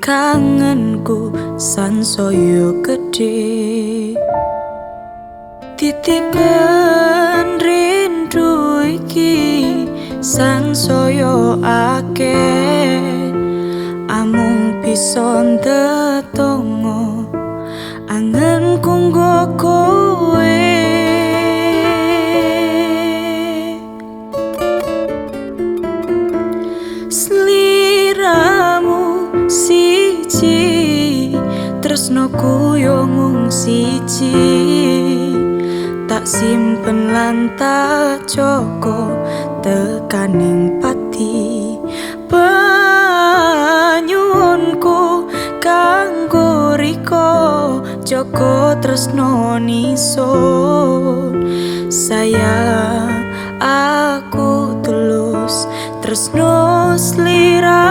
kangenku sansaya gedhe titipan rindu iki sansaya akeh. Amung bisa ndetongo tresnoku yo mung siji tak simpen lan tak joko tekaning pati banyunku kanggo riko joko tresno nison sayang aku tulus tresno sliramu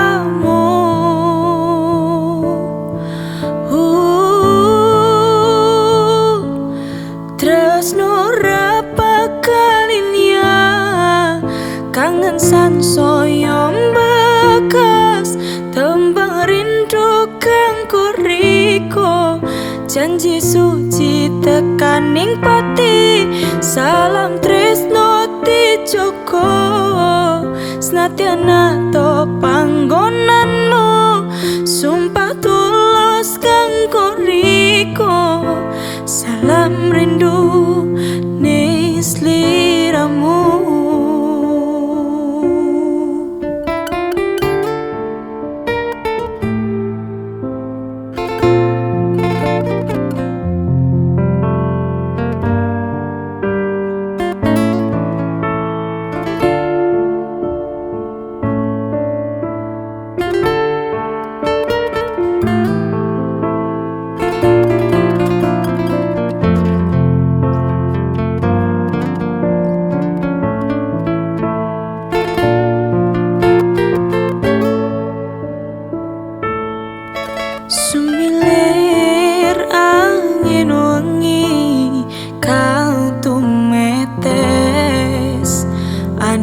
san soyo bekas tembang rindu kang kuriko. Janji suci tekaning pati salam tresno ti joko senatiana to panggonanmu sumpah tulus kang kuriko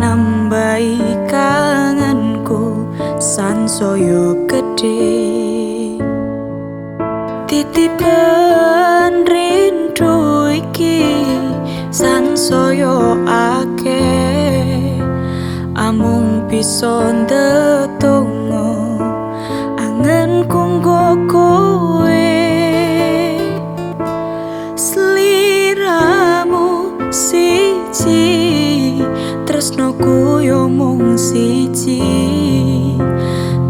anambai kangenku sansaya gedhe. Titipan rindu iki sansaya akeh amung bisa ndetongo mung siji.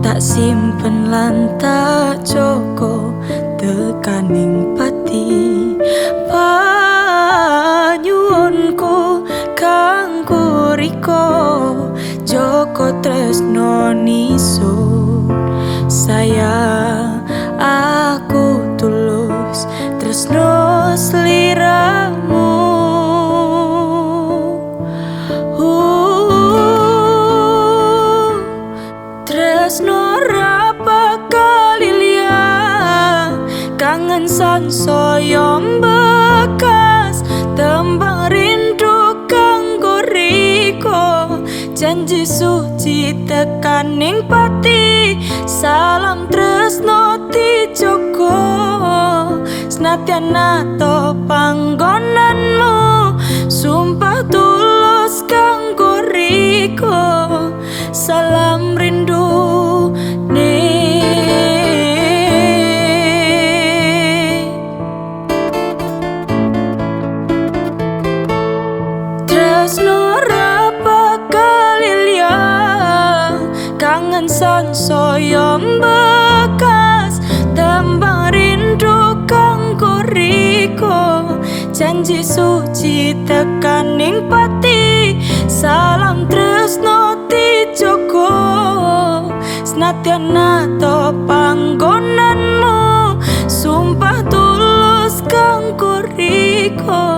Tak simpen lan tak joko tekaning pati. Panyuwunku kanggo riko joko tresno nisun sayang aku tulus tresno sliramu kangen san soyo bekas tembang rindu kanggo riko. Janji suci tekaning pati salam tresno ti joko senatiana to Tresno rapakalilia kangen san soyo bekas tembang rindu kanggo riko janji suci tekaning pati salam tresno ti joko senatiana to panggonanmu sumpah tulus kanggo riko